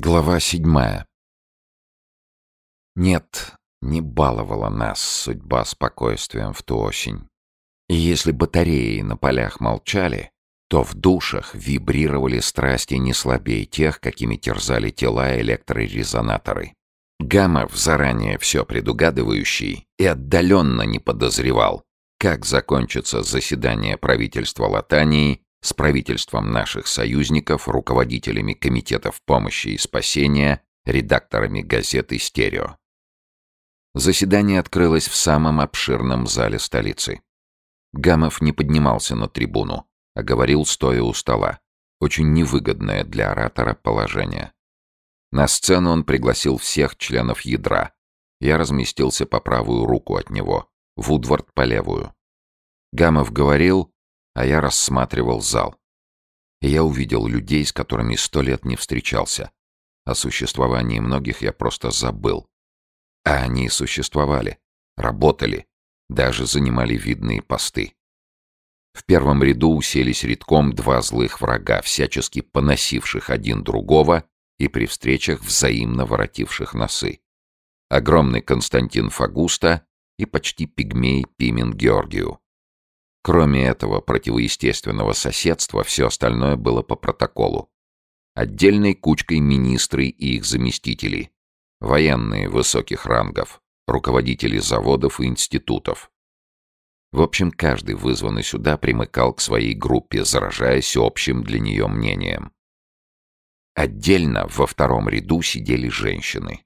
Глава седьмая. Нет, не баловала нас судьба спокойствием в ту осень. И если батареи на полях молчали, то в душах вибрировали страсти не слабее тех, какими терзали тела электрорезонаторы. Гамов, заранее все предугадывающий, и отдаленно не подозревал, как закончится заседание правительства Латании с правительством наших союзников, руководителями комитетов помощи и спасения, редакторами газеты «Стерео». Заседание открылось в самом обширном зале столицы. Гамов не поднимался на трибуну, а говорил, стоя у стола. Очень невыгодное для оратора положение. На сцену он пригласил всех членов ядра. Я разместился по правую руку от него, Вудвард по левую. Гамов говорил, а я рассматривал зал. И я увидел людей, с которыми сто лет не встречался. О существовании многих я просто забыл. А они существовали, работали, даже занимали видные посты. В первом ряду уселись редком два злых врага, всячески поносивших один другого и при встречах взаимно воротивших носы. Огромный Константин Фагуста и почти пигмей Пимен Георгию. Кроме этого противоестественного соседства, все остальное было по протоколу. Отдельной кучкой министры и их заместители, военные высоких рангов, руководители заводов и институтов. В общем, каждый вызванный сюда примыкал к своей группе, заражаясь общим для нее мнением. Отдельно во втором ряду сидели женщины.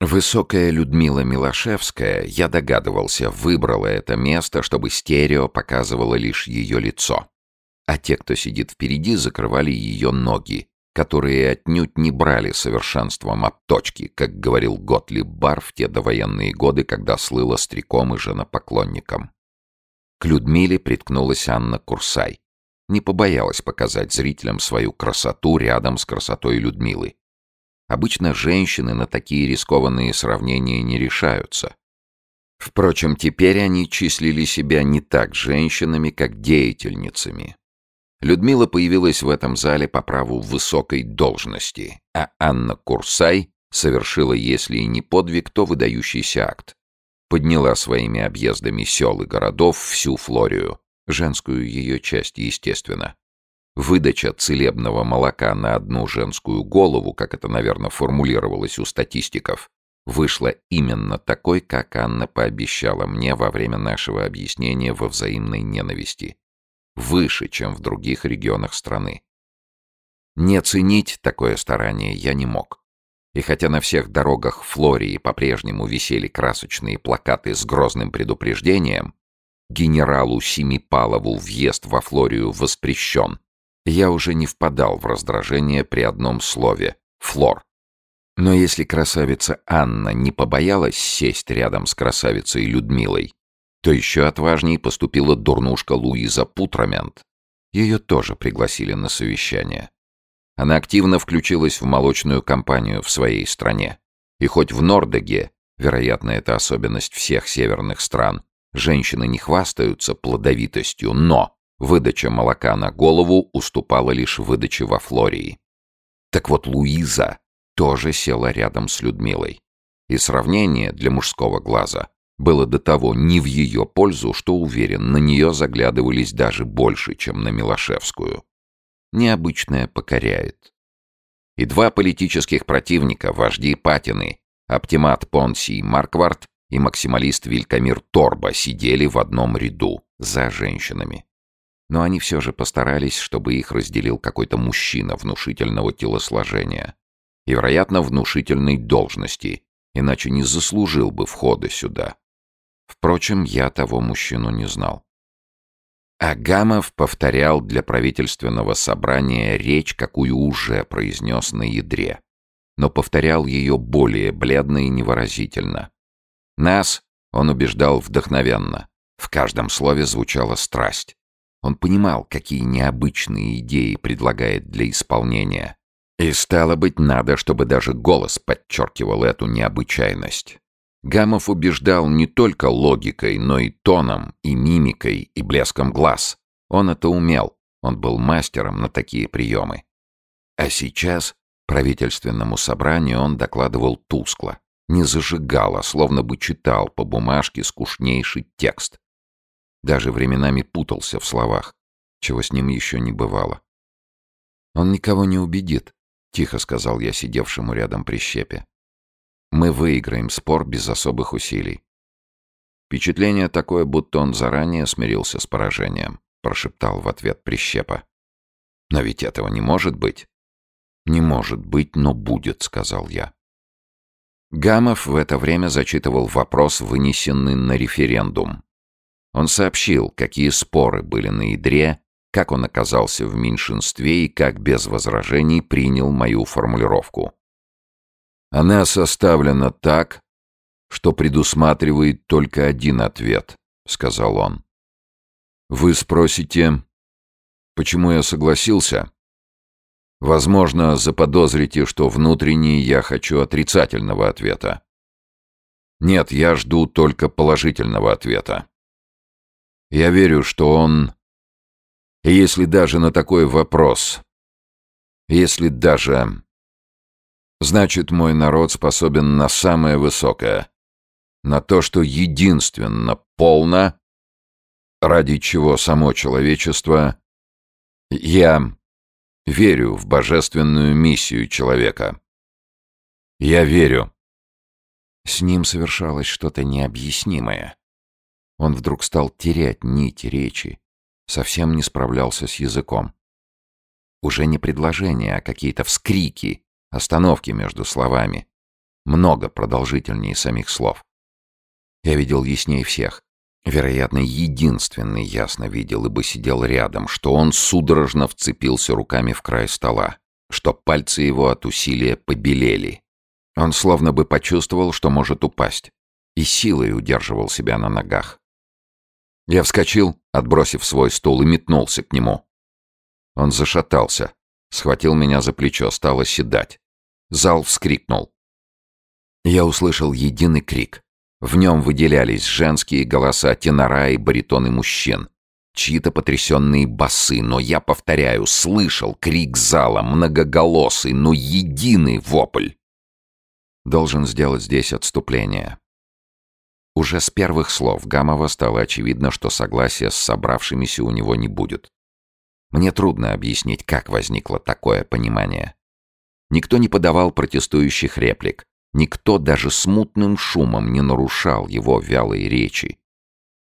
Высокая Людмила Милошевская, я догадывался, выбрала это место, чтобы стерео показывало лишь ее лицо. А те, кто сидит впереди, закрывали ее ноги, которые отнюдь не брали совершенством обточки, как говорил Готлиб Бар в те довоенные годы, когда слыла стреком и женопоклонником. К Людмиле приткнулась Анна Курсай. Не побоялась показать зрителям свою красоту рядом с красотой Людмилы. Обычно женщины на такие рискованные сравнения не решаются. Впрочем, теперь они числили себя не так женщинами, как деятельницами. Людмила появилась в этом зале по праву высокой должности, а Анна Курсай совершила, если и не подвиг, то выдающийся акт. Подняла своими объездами сел и городов всю Флорию, женскую ее часть, естественно. Выдача целебного молока на одну женскую голову, как это, наверное, формулировалось у статистиков, вышла именно такой, как Анна пообещала мне во время нашего объяснения во взаимной ненависти. Выше, чем в других регионах страны. Не ценить такое старание я не мог. И хотя на всех дорогах Флории по-прежнему висели красочные плакаты с грозным предупреждением «Генералу Семипалову въезд во Флорию воспрещен», я уже не впадал в раздражение при одном слове — флор. Но если красавица Анна не побоялась сесть рядом с красавицей Людмилой, то еще отважней поступила дурнушка Луиза Путрамент. Ее тоже пригласили на совещание. Она активно включилась в молочную кампанию в своей стране. И хоть в Нордеге, вероятно, это особенность всех северных стран, женщины не хвастаются плодовитостью, но Выдача молока на голову уступала лишь выдаче во Флории. Так вот, Луиза тоже села рядом с Людмилой. И сравнение для мужского глаза было до того не в ее пользу, что, уверен, на нее заглядывались даже больше, чем на Милошевскую. Необычное покоряет. И два политических противника, вожди Патины, оптимат Понсий Марквард и максималист Вилькамир Торба сидели в одном ряду, за женщинами но они все же постарались, чтобы их разделил какой-то мужчина внушительного телосложения и, вероятно, внушительной должности, иначе не заслужил бы входа сюда. Впрочем, я того мужчину не знал. Агамов повторял для правительственного собрания речь, какую уже произнес на ядре, но повторял ее более бледно и невыразительно. Нас он убеждал вдохновенно. В каждом слове звучала страсть. Он понимал, какие необычные идеи предлагает для исполнения. И стало быть, надо, чтобы даже голос подчеркивал эту необычайность. Гамов убеждал не только логикой, но и тоном, и мимикой, и блеском глаз. Он это умел, он был мастером на такие приемы. А сейчас Правительственному собранию он докладывал тускло, не зажигал, а словно бы читал по бумажке скучнейший текст. Даже временами путался в словах, чего с ним еще не бывало. «Он никого не убедит», — тихо сказал я сидевшему рядом прищепе. «Мы выиграем спор без особых усилий». Впечатление такое, будто он заранее смирился с поражением, прошептал в ответ прищепа. «Но ведь этого не может быть». «Не может быть, но будет», — сказал я. Гамов в это время зачитывал вопрос, вынесенный на референдум. Он сообщил, какие споры были на ядре, как он оказался в меньшинстве и как без возражений принял мою формулировку. Она составлена так, что предусматривает только один ответ, сказал он. Вы спросите, почему я согласился? Возможно, заподозрите, что внутренне я хочу отрицательного ответа. Нет, я жду только положительного ответа. Я верю, что он... Если даже на такой вопрос... Если даже... Значит, мой народ способен на самое высокое. На то, что единственно полно, ради чего само человечество... Я верю в божественную миссию человека. Я верю. С ним совершалось что-то необъяснимое. Он вдруг стал терять нить речи, совсем не справлялся с языком. Уже не предложения, а какие-то вскрики, остановки между словами. Много продолжительнее самих слов. Я видел яснее всех. Вероятно, единственный ясно видел, ибо сидел рядом, что он судорожно вцепился руками в край стола, что пальцы его от усилия побелели. Он словно бы почувствовал, что может упасть, и силой удерживал себя на ногах. Я вскочил, отбросив свой стул, и метнулся к нему. Он зашатался, схватил меня за плечо, стал оседать. Зал вскрикнул. Я услышал единый крик. В нем выделялись женские голоса тенора и баритоны мужчин. Чьи-то потрясенные басы, но я повторяю, слышал крик зала, многоголосый, но единый вопль. Должен сделать здесь отступление. Уже с первых слов Гамова стало очевидно, что согласия с собравшимися у него не будет. Мне трудно объяснить, как возникло такое понимание. Никто не подавал протестующих реплик, никто даже смутным шумом не нарушал его вялой речи.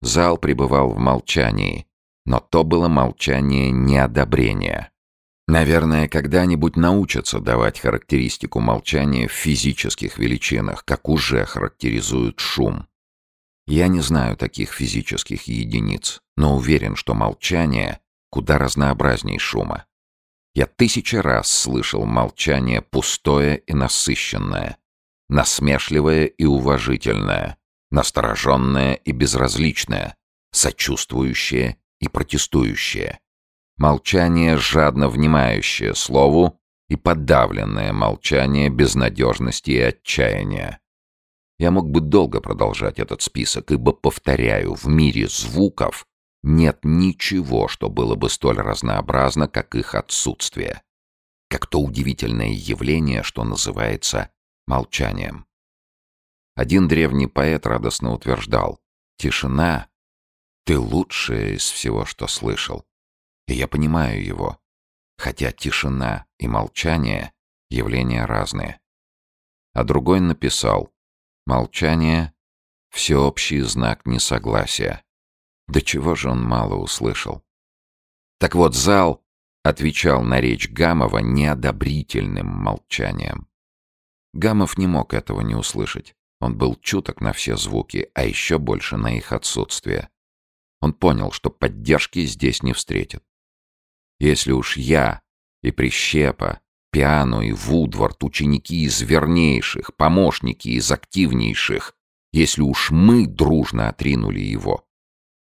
Зал пребывал в молчании, но то было молчание неодобрения. Наверное, когда-нибудь научатся давать характеристику молчания в физических величинах, как уже характеризуют шум. Я не знаю таких физических единиц, но уверен, что молчание куда разнообразней шума. Я тысячи раз слышал молчание пустое и насыщенное, насмешливое и уважительное, настороженное и безразличное, сочувствующее и протестующее. Молчание, жадно внимающее слову, и подавленное молчание безнадежности и отчаяния. Я мог бы долго продолжать этот список, ибо, повторяю, в мире звуков нет ничего, что было бы столь разнообразно, как их отсутствие. Как то удивительное явление, что называется молчанием. Один древний поэт радостно утверждал «Тишина — ты лучшее из всего, что слышал». И я понимаю его, хотя тишина и молчание — явления разные. А другой написал Молчание — всеобщий знак несогласия. До чего же он мало услышал? Так вот, зал отвечал на речь Гамова неодобрительным молчанием. Гамов не мог этого не услышать. Он был чуток на все звуки, а еще больше на их отсутствие. Он понял, что поддержки здесь не встретит. Если уж я и Прищепа Пиано и Вудвард — ученики из вернейших, помощники из активнейших, если уж мы дружно отринули его.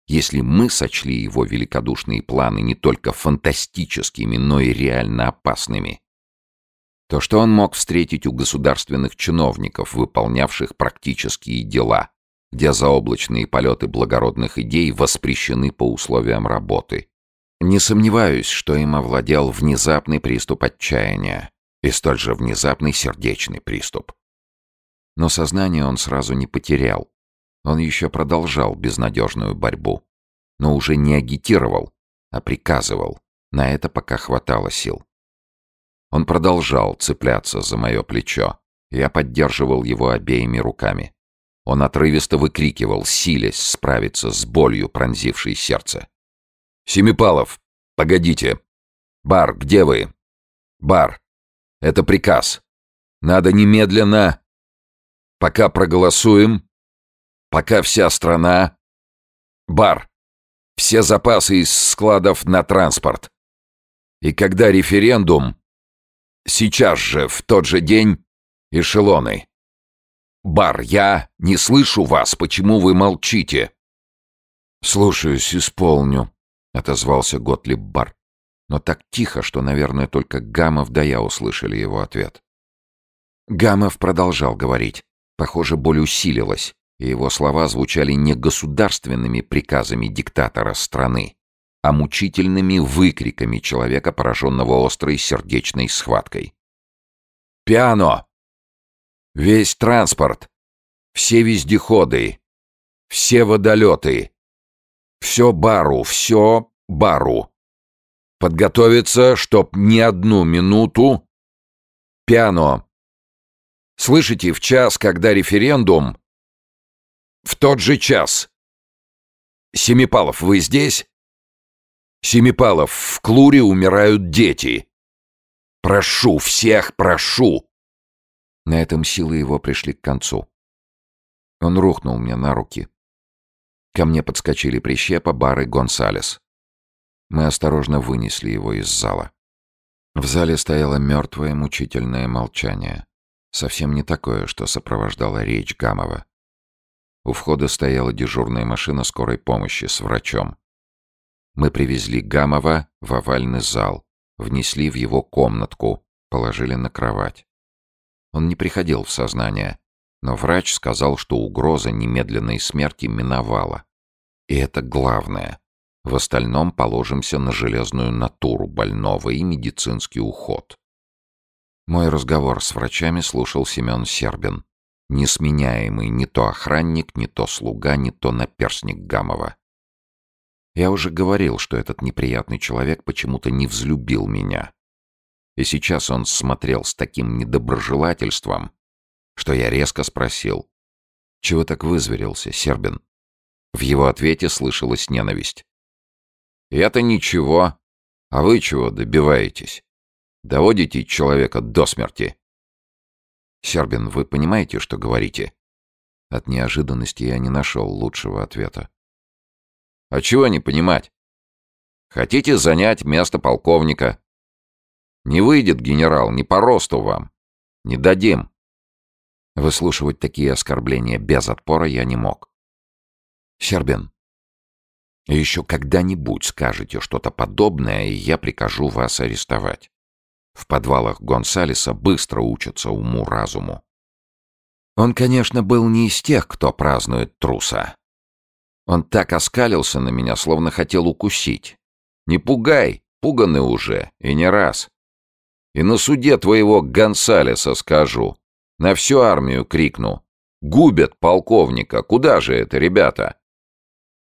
Если мы сочли его великодушные планы не только фантастическими, но и реально опасными, то что он мог встретить у государственных чиновников, выполнявших практические дела, где заоблачные полеты благородных идей воспрещены по условиям работы? Не сомневаюсь, что им овладел внезапный приступ отчаяния, и столь же внезапный сердечный приступ. Но сознание он сразу не потерял. Он еще продолжал безнадежную борьбу, но уже не агитировал, а приказывал. На это пока хватало сил. Он продолжал цепляться за мое плечо. Я поддерживал его обеими руками. Он отрывисто выкрикивал, силясь справиться с болью, пронзившей сердце. «Семипалов, погодите! Бар, где вы? Бар, это приказ. Надо немедленно... Пока проголосуем, пока вся страна... Бар, все запасы из складов на транспорт. И когда референдум, сейчас же, в тот же день, эшелоны. Бар, я не слышу вас, почему вы молчите? Слушаюсь, исполню, отозвался Готлиб Бар. Но так тихо, что, наверное, только Гамов да я услышали его ответ. Гамов продолжал говорить. Похоже, боль усилилась и его слова звучали не государственными приказами диктатора страны, а мучительными выкриками человека, пораженного острой сердечной схваткой. «Пиано! Весь транспорт! Все вездеходы! Все водолеты! Все бару! Все бару! Подготовиться, чтоб ни одну минуту... Пиано! Слышите, в час, когда референдум, в тот же час. Семипалов, вы здесь? Семипалов, в Клуре умирают дети. Прошу, всех прошу. На этом силы его пришли к концу. Он рухнул мне на руки. Ко мне подскочили прищепа, Бар и Гонсалес. Мы осторожно вынесли его из зала. В зале стояло мертвое мучительное молчание. Совсем не такое, что сопровождало речь Гамова. У входа стояла дежурная машина скорой помощи с врачом. Мы привезли Гамова в овальный зал, внесли в его комнатку, положили на кровать. Он не приходил в сознание, но врач сказал, что угроза немедленной смерти миновала. И это главное. В остальном положимся на железную натуру больного и медицинский уход. Мой разговор с врачами слушал Семен Сербин несменяемый не то охранник, не то слуга, не то наперсник Гамова. Я уже говорил, что этот неприятный человек почему-то не взлюбил меня. И сейчас он смотрел с таким недоброжелательством, что я резко спросил, «Чего так вызверился, Сербин?» В его ответе слышалась ненависть. «Я-то ничего. А вы чего добиваетесь? Доводите человека до смерти?» «Сербин, вы понимаете, что говорите?» От неожиданности я не нашел лучшего ответа. «А чего не понимать? Хотите занять место полковника? Не выйдет, генерал, не по росту вам. Не дадим». Выслушивать такие оскорбления без отпора я не мог. «Сербин, еще когда-нибудь скажете что-то подобное, и я прикажу вас арестовать. В подвалах Гонсалеса быстро учатся уму-разуму. Он, конечно, был не из тех, кто празднует труса. Он так оскалился на меня, словно хотел укусить. «Не пугай, пуганы уже, и не раз. И на суде твоего Гонсалеса скажу. На всю армию крикну. Губят полковника, куда же это, ребята?»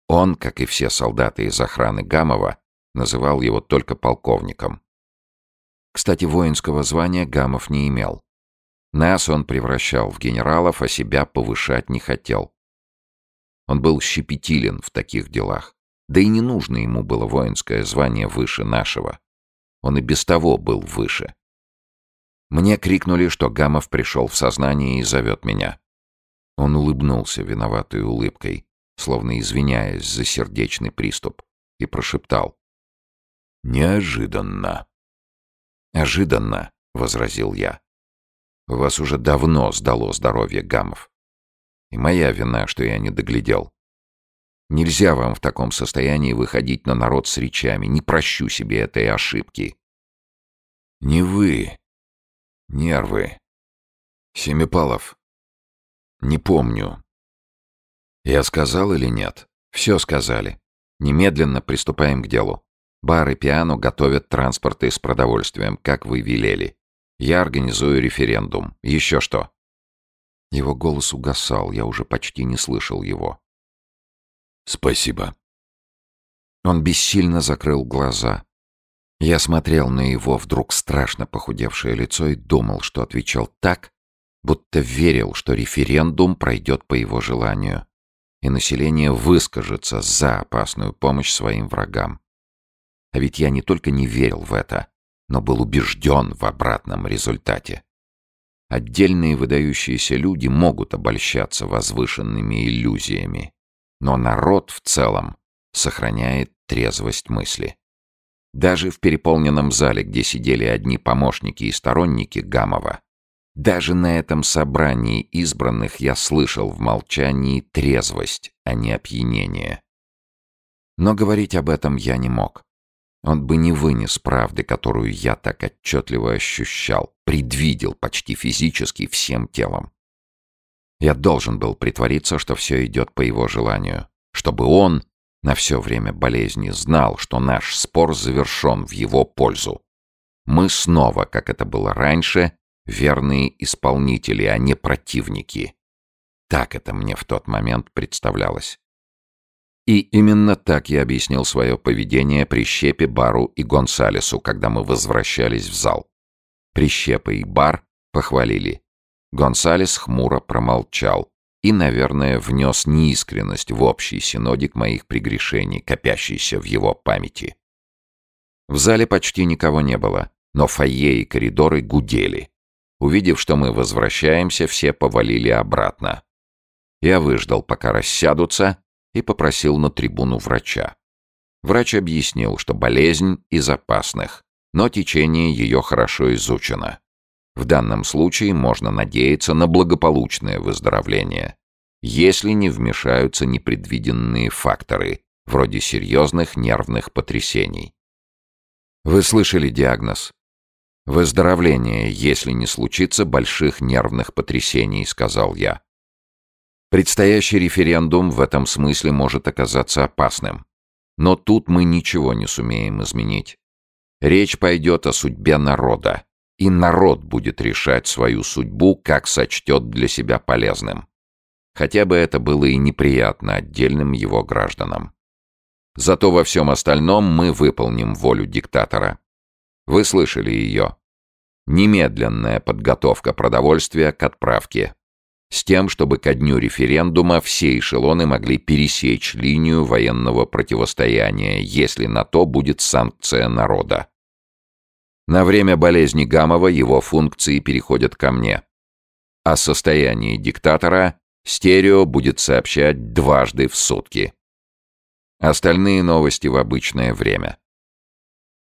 Он, как и все солдаты из охраны Гамова, называл его только полковником. Кстати, воинского звания Гамов не имел. Нас он превращал в генералов, а себя повышать не хотел. Он был щепетилен в таких делах. Да и не нужно ему было воинское звание выше нашего. Он и без того был выше. Мне крикнули, что Гамов пришел в сознание и зовет меня. Он улыбнулся виноватой улыбкой, словно извиняясь за сердечный приступ, и прошептал. «Неожиданно». «Ожиданно», — возразил я. «Вас уже давно сдало здоровье гамов. И моя вина, что я не доглядел. Нельзя вам в таком состоянии выходить на народ с речами. Не прощу себе этой ошибки». «Не вы. Нервы. Семипалов. Не помню. Я сказал или нет? Все сказали. Немедленно приступаем к делу. Бар и пиано готовят транспорты с продовольствием, как вы велели. Я организую референдум. Еще что?» Его голос угасал, я уже почти не слышал его. «Спасибо». Он бессильно закрыл глаза. Я смотрел на его вдруг страшно похудевшее лицо и думал, что отвечал так, будто верил, что референдум пройдет по его желанию, и население выскажется за опасную помощь своим врагам. А ведь я не только не верил в это, но был убежден в обратном результате. Отдельные выдающиеся люди могут обольщаться возвышенными иллюзиями, но народ в целом сохраняет трезвость мысли. Даже в переполненном зале, где сидели одни помощники и сторонники Гамова, даже на этом собрании избранных я слышал в молчании трезвость, а не опьянение. Но говорить об этом я не мог. Он бы не вынес правды, которую я так отчетливо ощущал, предвидел почти физически всем телом. Я должен был притвориться, что все идет по его желанию, чтобы он на все время болезни знал, что наш спор завершен в его пользу. Мы снова, как это было раньше, верные исполнители, а не противники. Так это мне в тот момент представлялось. И именно так я объяснил свое поведение Прищепе, Бару и Гонсалесу, когда мы возвращались в зал. Прищепа и Бар похвалили. Гонсалес хмуро промолчал, и, наверное, внес неискренность в общий синодик моих прегрешений, копящийся в его памяти. В зале почти никого не было, но фойе и коридоры гудели. Увидев, что мы возвращаемся, все повалили обратно. Я выждал, пока рассядутся, и попросил на трибуну врача. Врач объяснил, что болезнь из опасных, но течение ее хорошо изучено. В данном случае можно надеяться на благополучное выздоровление, если не вмешаются непредвиденные факторы, вроде серьезных нервных потрясений. Вы слышали диагноз? Выздоровление, если не случится больших нервных потрясений, сказал я. Предстоящий референдум в этом смысле может оказаться опасным. Но тут мы ничего не сумеем изменить. Речь пойдет о судьбе народа, и народ будет решать свою судьбу, как сочтет для себя полезным. Хотя бы это было и неприятно отдельным его гражданам. Зато во всем остальном мы выполним волю диктатора. Вы слышали ее. Немедленная подготовка продовольствия к отправке. С тем, чтобы ко дню референдума все эшелоны могли пересечь линию военного противостояния, если на то будет санкция народа. На время болезни Гамова его функции переходят ко мне. О состоянии диктатора стерео будет сообщать дважды в сутки. Остальные новости в обычное время.